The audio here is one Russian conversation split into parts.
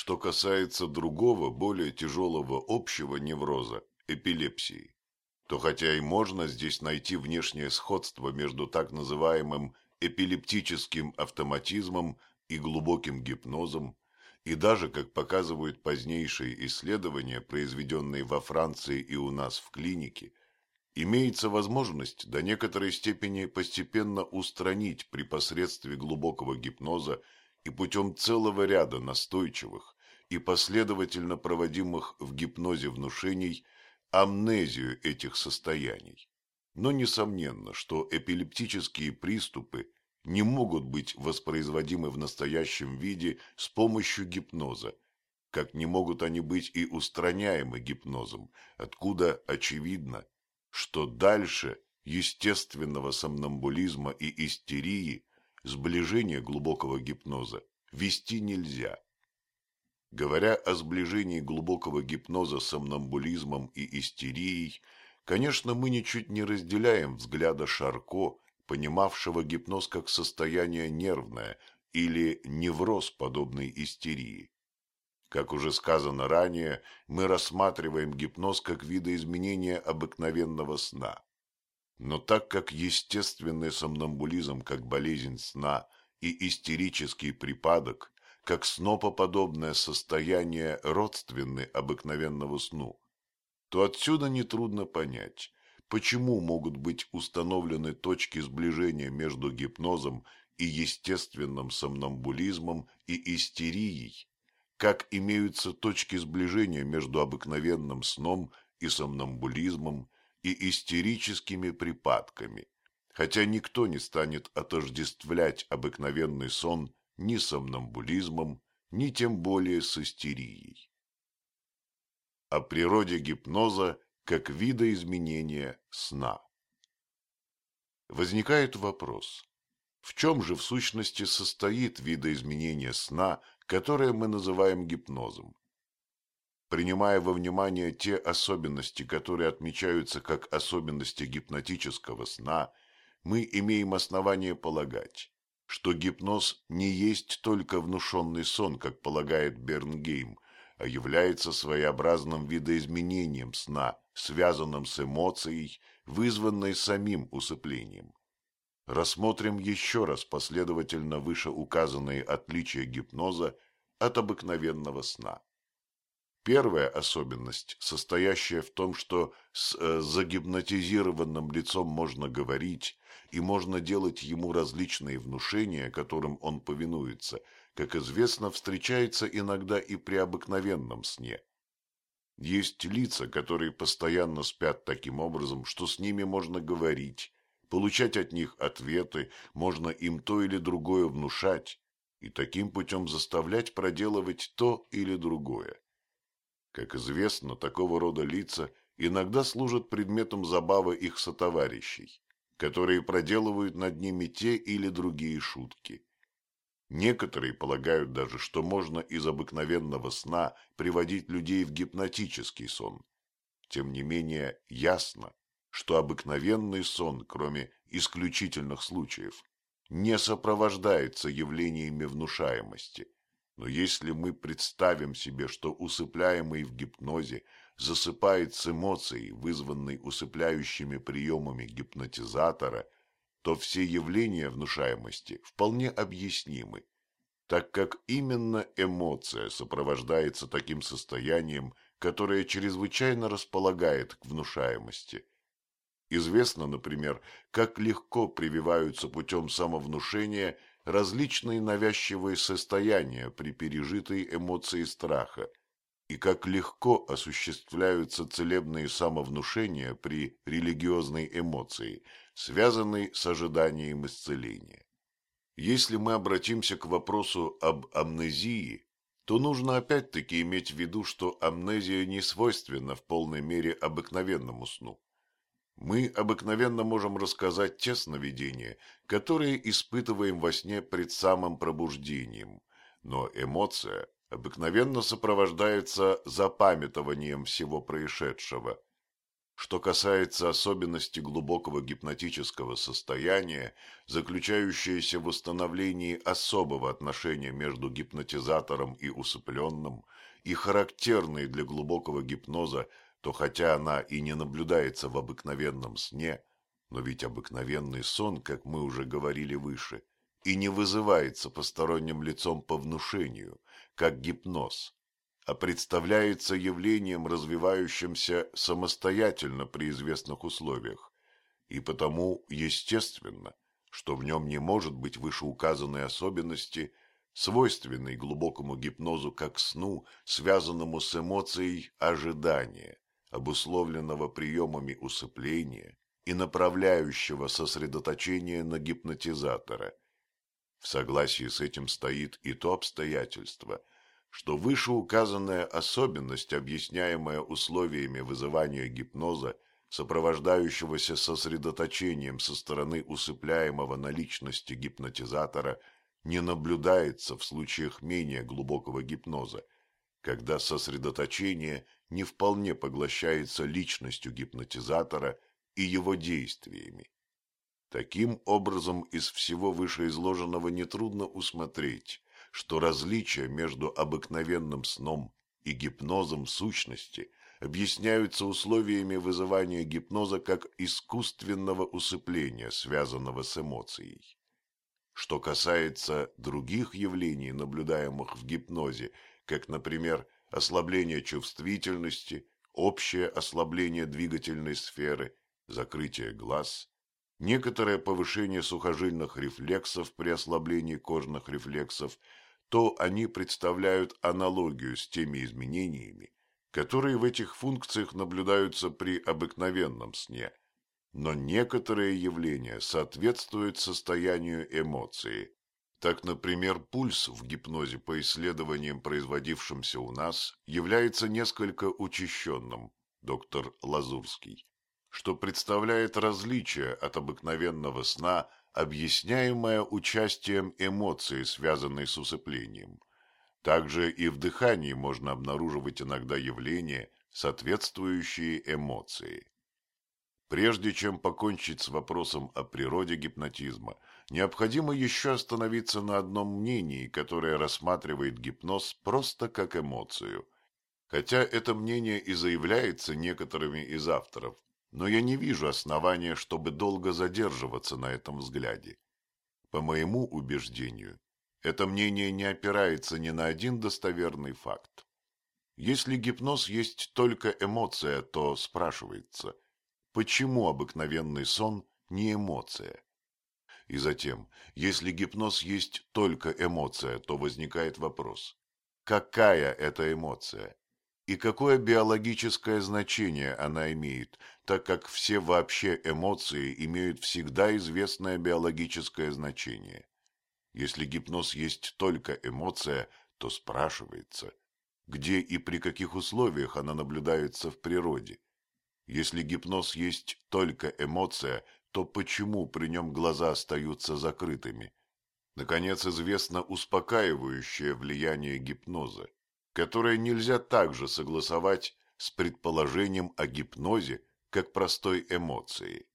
Что касается другого, более тяжелого общего невроза – эпилепсии, то хотя и можно здесь найти внешнее сходство между так называемым эпилептическим автоматизмом и глубоким гипнозом, и даже, как показывают позднейшие исследования, произведенные во Франции и у нас в клинике, имеется возможность до некоторой степени постепенно устранить при посредстве глубокого гипноза и путем целого ряда настойчивых и последовательно проводимых в гипнозе внушений амнезию этих состояний. Но несомненно, что эпилептические приступы не могут быть воспроизводимы в настоящем виде с помощью гипноза, как не могут они быть и устраняемы гипнозом, откуда очевидно, что дальше естественного сомнамбулизма и истерии сближение глубокого гипноза вести нельзя. Говоря о сближении глубокого гипноза с сомнамбулизмом и истерией, конечно, мы ничуть не разделяем взгляда Шарко, понимавшего гипноз как состояние нервное или невроз подобной истерии. Как уже сказано ранее, мы рассматриваем гипноз как видоизменение обыкновенного сна. Но так как естественный сомнамбулизм как болезнь сна и истерический припадок как снопоподобное состояние родственны обыкновенному сну, то отсюда нетрудно понять, почему могут быть установлены точки сближения между гипнозом и естественным сомнамбулизмом и истерией, как имеются точки сближения между обыкновенным сном и сомнамбулизмом и истерическими припадками, хотя никто не станет отождествлять обыкновенный сон ни сомнамбулизмом, ни тем более с истерией. О природе гипноза как вида изменения сна. Возникает вопрос, в чем же в сущности состоит видоизменение сна, которое мы называем гипнозом? Принимая во внимание те особенности, которые отмечаются как особенности гипнотического сна, мы имеем основание полагать, что гипноз не есть только внушенный сон, как полагает Бернгейм, а является своеобразным видоизменением сна, связанным с эмоцией, вызванной самим усыплением. Рассмотрим еще раз последовательно вышеуказанные отличия гипноза от обыкновенного сна. Первая особенность, состоящая в том, что с э, загипнотизированным лицом можно говорить и можно делать ему различные внушения, которым он повинуется, как известно, встречается иногда и при обыкновенном сне. Есть лица, которые постоянно спят таким образом, что с ними можно говорить, получать от них ответы, можно им то или другое внушать, и таким путем заставлять проделывать то или другое. Как известно, такого рода лица иногда служат предметом забавы их сотоварищей, которые проделывают над ними те или другие шутки. Некоторые полагают даже, что можно из обыкновенного сна приводить людей в гипнотический сон. Тем не менее, ясно, что обыкновенный сон, кроме исключительных случаев, не сопровождается явлениями внушаемости – но если мы представим себе, что усыпляемый в гипнозе засыпает с эмоцией, вызванной усыпляющими приемами гипнотизатора, то все явления внушаемости вполне объяснимы, так как именно эмоция сопровождается таким состоянием, которое чрезвычайно располагает к внушаемости. Известно, например, как легко прививаются путем самовнушения – различные навязчивые состояния при пережитой эмоции страха и как легко осуществляются целебные самовнушения при религиозной эмоции, связанной с ожиданием исцеления. Если мы обратимся к вопросу об амнезии, то нужно опять-таки иметь в виду, что амнезия не свойственна в полной мере обыкновенному сну. Мы обыкновенно можем рассказать те сновидения, которые испытываем во сне пред самым пробуждением, но эмоция обыкновенно сопровождается запамятованием всего происшедшего. Что касается особенности глубокого гипнотического состояния, заключающееся в установлении особого отношения между гипнотизатором и усыпленным, и характерной для глубокого гипноза, то хотя она и не наблюдается в обыкновенном сне, но ведь обыкновенный сон, как мы уже говорили выше, и не вызывается посторонним лицом по внушению, как гипноз, а представляется явлением, развивающимся самостоятельно при известных условиях, и потому естественно, что в нем не может быть вышеуказанной особенности, свойственной глубокому гипнозу как сну, связанному с эмоцией ожидания, обусловленного приемами усыпления и направляющего сосредоточение на гипнотизатора. В согласии с этим стоит и то обстоятельство – что вышеуказанная особенность, объясняемая условиями вызывания гипноза, сопровождающегося сосредоточением со стороны усыпляемого на личности гипнотизатора, не наблюдается в случаях менее глубокого гипноза, когда сосредоточение не вполне поглощается личностью гипнотизатора и его действиями. Таким образом, из всего вышеизложенного нетрудно усмотреть, что различия между обыкновенным сном и гипнозом сущности объясняются условиями вызывания гипноза как искусственного усыпления, связанного с эмоцией. Что касается других явлений, наблюдаемых в гипнозе, как, например, ослабление чувствительности, общее ослабление двигательной сферы, закрытие глаз, некоторое повышение сухожильных рефлексов при ослаблении кожных рефлексов – то они представляют аналогию с теми изменениями, которые в этих функциях наблюдаются при обыкновенном сне. Но некоторые явления соответствуют состоянию эмоции. Так, например, пульс в гипнозе по исследованиям, производившимся у нас, является несколько учащенным, доктор Лазурский, что представляет различие от обыкновенного сна объясняемое участием эмоций, связанной с усыплением. Также и в дыхании можно обнаруживать иногда явления, соответствующие эмоции. Прежде чем покончить с вопросом о природе гипнотизма, необходимо еще остановиться на одном мнении, которое рассматривает гипноз просто как эмоцию. Хотя это мнение и заявляется некоторыми из авторов, но я не вижу основания, чтобы долго задерживаться на этом взгляде. По моему убеждению, это мнение не опирается ни на один достоверный факт. Если гипноз есть только эмоция, то спрашивается, почему обыкновенный сон не эмоция? И затем, если гипноз есть только эмоция, то возникает вопрос, какая это эмоция? и какое биологическое значение она имеет, так как все вообще эмоции имеют всегда известное биологическое значение. Если гипноз есть только эмоция, то спрашивается, где и при каких условиях она наблюдается в природе. Если гипноз есть только эмоция, то почему при нем глаза остаются закрытыми? Наконец, известно успокаивающее влияние гипноза которое нельзя также согласовать с предположением о гипнозе как простой эмоции.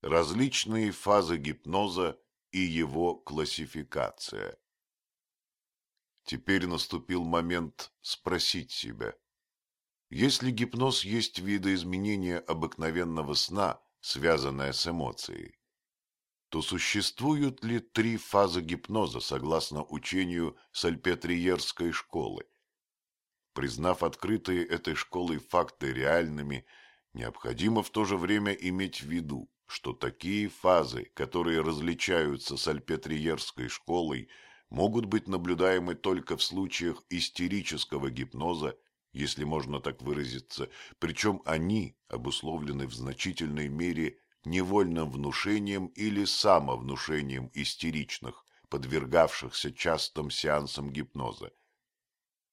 Различные фазы гипноза и его классификация. Теперь наступил момент спросить себя, если гипноз есть видоизменение обыкновенного сна, связанное с эмоцией, то существуют ли три фазы гипноза согласно учению Сальпетриерской школы? Признав открытые этой школой факты реальными, необходимо в то же время иметь в виду, что такие фазы, которые различаются Сальпетриерской школой, могут быть наблюдаемы только в случаях истерического гипноза, если можно так выразиться, причем они обусловлены в значительной мере невольным внушением или самовнушением истеричных, подвергавшихся частым сеансам гипноза.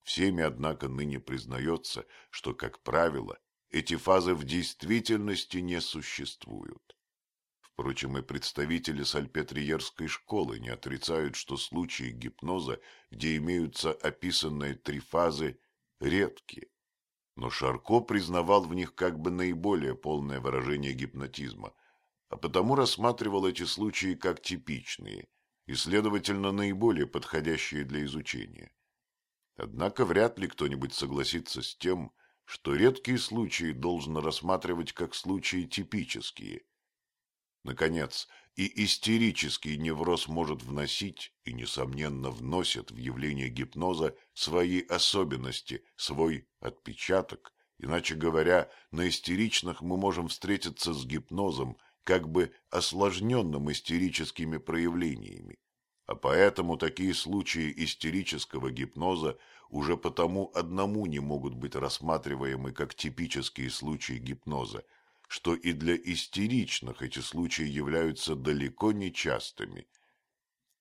Всеми, однако, ныне признается, что, как правило, эти фазы в действительности не существуют. Впрочем, и представители сальпетриерской школы не отрицают, что случаи гипноза, где имеются описанные три фазы, редкие. Но Шарко признавал в них как бы наиболее полное выражение гипнотизма, а потому рассматривал эти случаи как типичные и, следовательно, наиболее подходящие для изучения. Однако вряд ли кто-нибудь согласится с тем, что редкие случаи должно рассматривать как случаи типические. Наконец, и истерический невроз может вносить, и, несомненно, вносит в явление гипноза свои особенности, свой отпечаток. Иначе говоря, на истеричных мы можем встретиться с гипнозом, как бы осложненным истерическими проявлениями. А поэтому такие случаи истерического гипноза уже потому одному не могут быть рассматриваемы как типические случаи гипноза, что и для истеричных эти случаи являются далеко не частыми.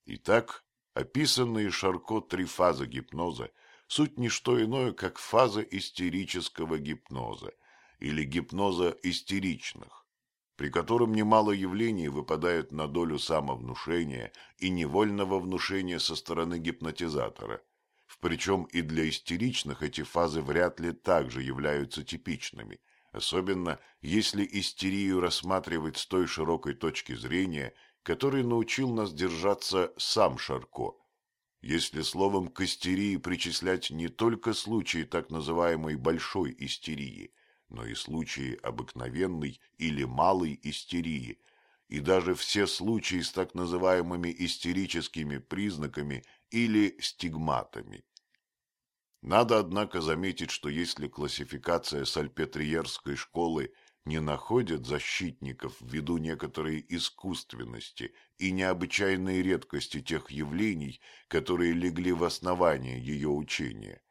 Итак, описанные Шарко три фазы гипноза суть не что иное, как фаза истерического гипноза или гипноза истеричных, при котором немало явлений выпадает на долю самовнушения и невольного внушения со стороны гипнотизатора – причем и для истеричных эти фазы вряд ли также являются типичными, особенно если истерию рассматривать с той широкой точки зрения, которой научил нас держаться сам Шарко. Если словом к истерии причислять не только случаи так называемой большой истерии, но и случаи обыкновенной или малой истерии, и даже все случаи с так называемыми истерическими признаками или стигматами. Надо, однако, заметить, что если классификация сальпетриерской школы не находит защитников ввиду некоторой искусственности и необычайной редкости тех явлений, которые легли в основание ее учения,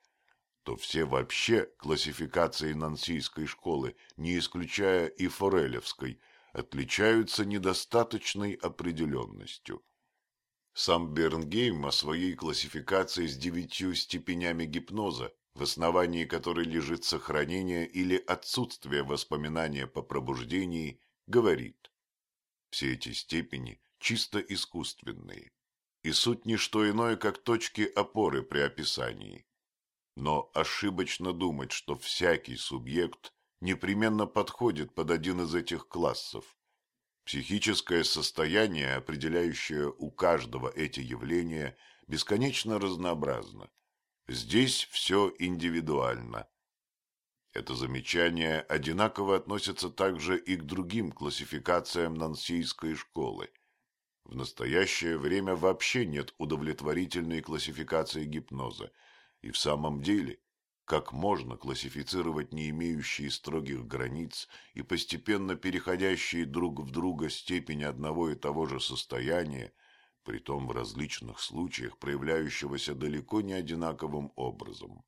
то все вообще классификации нансийской школы, не исключая и форелевской, отличаются недостаточной определенностью. Сам Бернгейм о своей классификации с девятью степенями гипноза, в основании которой лежит сохранение или отсутствие воспоминания по пробуждении, говорит. Все эти степени чисто искусственные, и суть не что иное, как точки опоры при описании. Но ошибочно думать, что всякий субъект непременно подходит под один из этих классов. Психическое состояние, определяющее у каждого эти явления, бесконечно разнообразно. Здесь все индивидуально. Это замечание одинаково относится также и к другим классификациям нансийской школы. В настоящее время вообще нет удовлетворительной классификации гипноза, и в самом деле как можно классифицировать не имеющие строгих границ и постепенно переходящие друг в друга степени одного и того же состояния, притом в различных случаях проявляющегося далеко не одинаковым образом.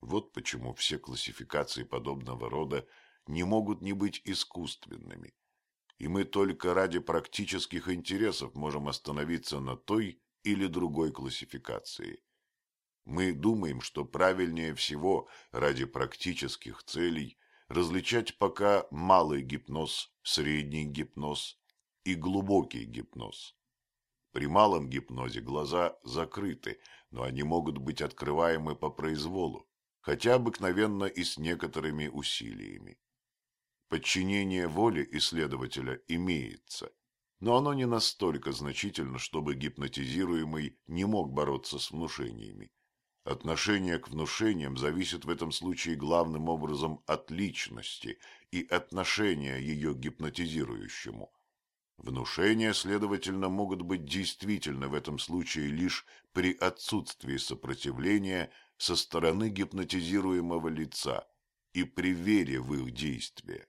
Вот почему все классификации подобного рода не могут не быть искусственными, и мы только ради практических интересов можем остановиться на той или другой классификации. Мы думаем, что правильнее всего ради практических целей различать пока малый гипноз, средний гипноз и глубокий гипноз. При малом гипнозе глаза закрыты, но они могут быть открываемы по произволу, хотя обыкновенно и с некоторыми усилиями. Подчинение воле исследователя имеется, но оно не настолько значительно, чтобы гипнотизируемый не мог бороться с внушениями. Отношение к внушениям зависит в этом случае главным образом от личности и отношения ее к гипнотизирующему. Внушения, следовательно, могут быть действительно в этом случае лишь при отсутствии сопротивления со стороны гипнотизируемого лица и при вере в их действие.